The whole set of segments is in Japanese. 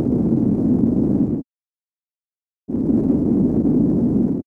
Thank you.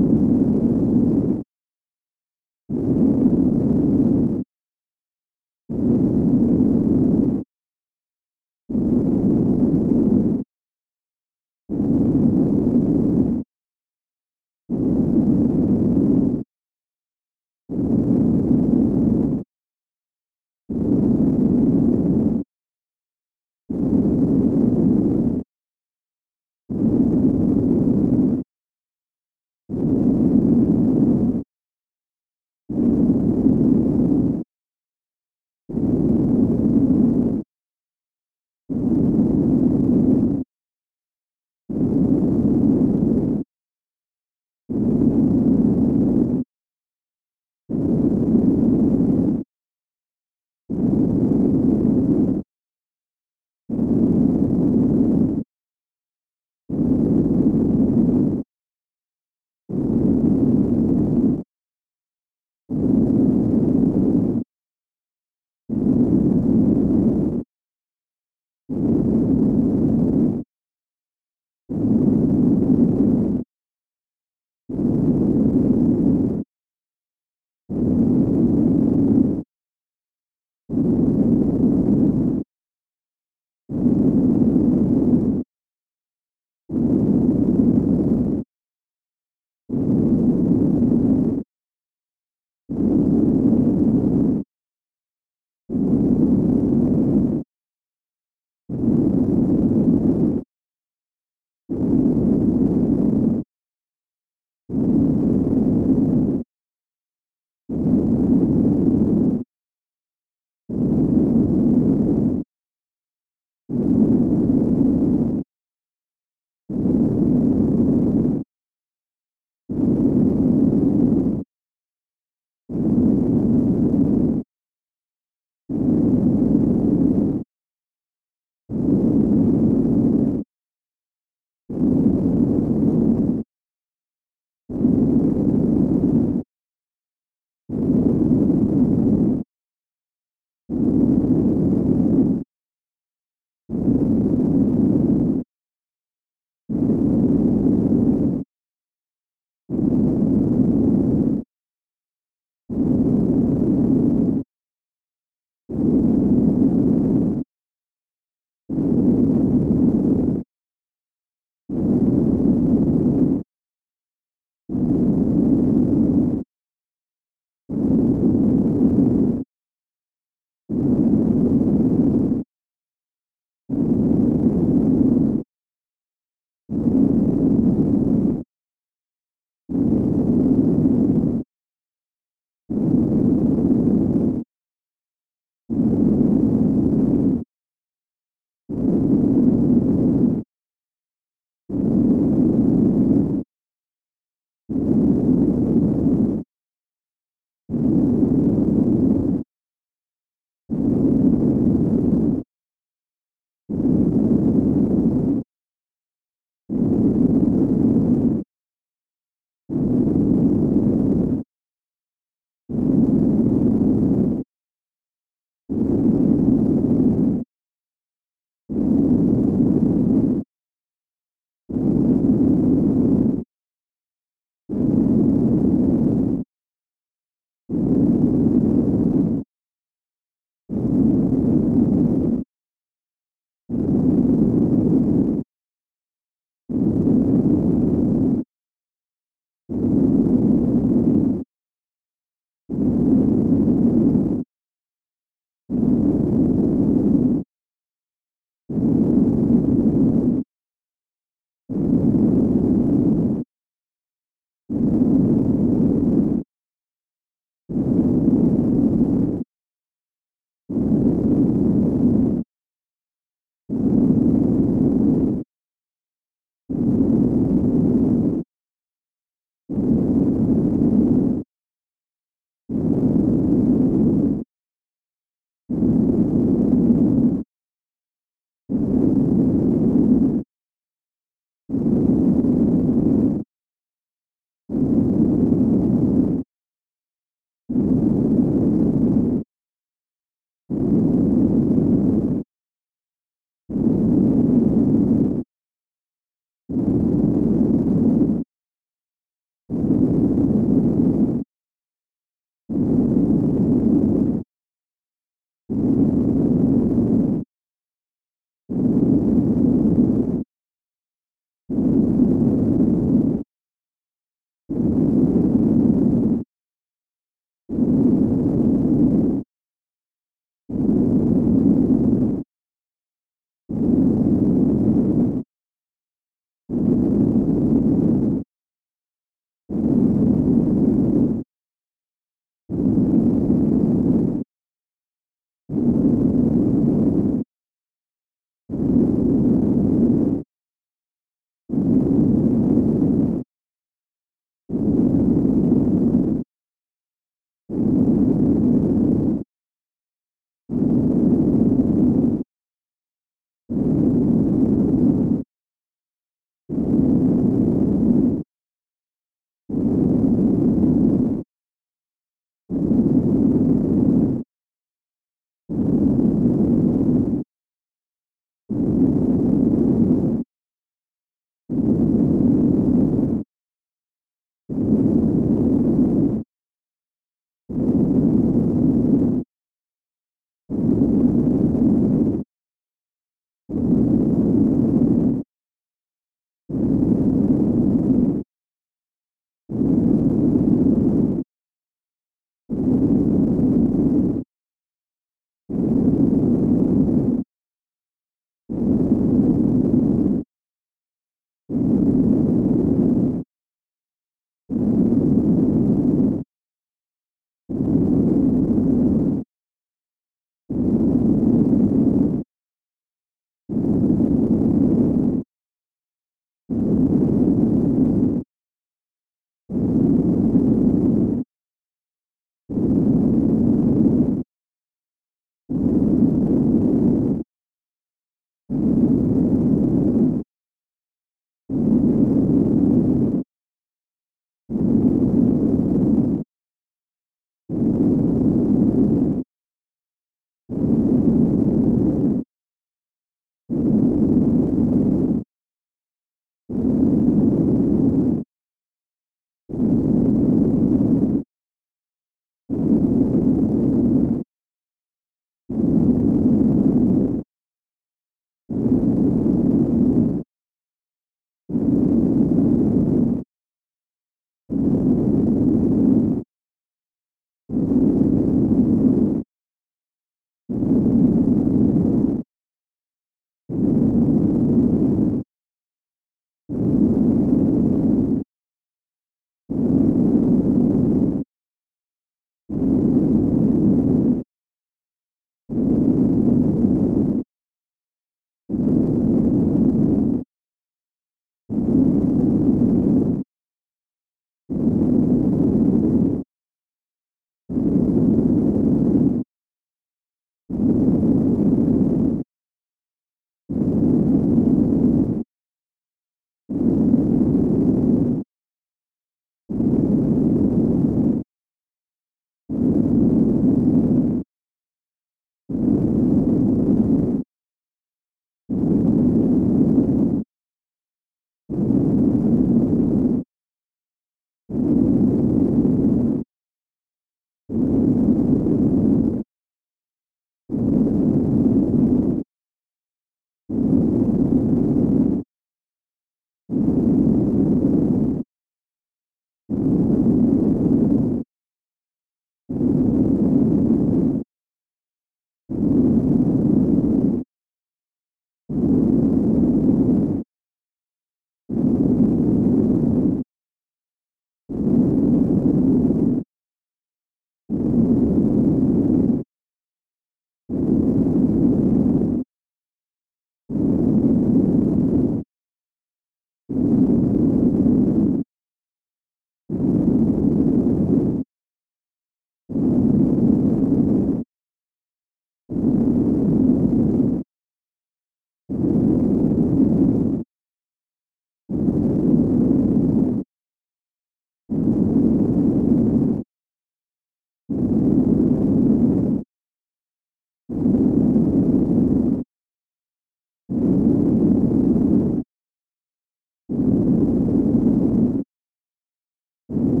You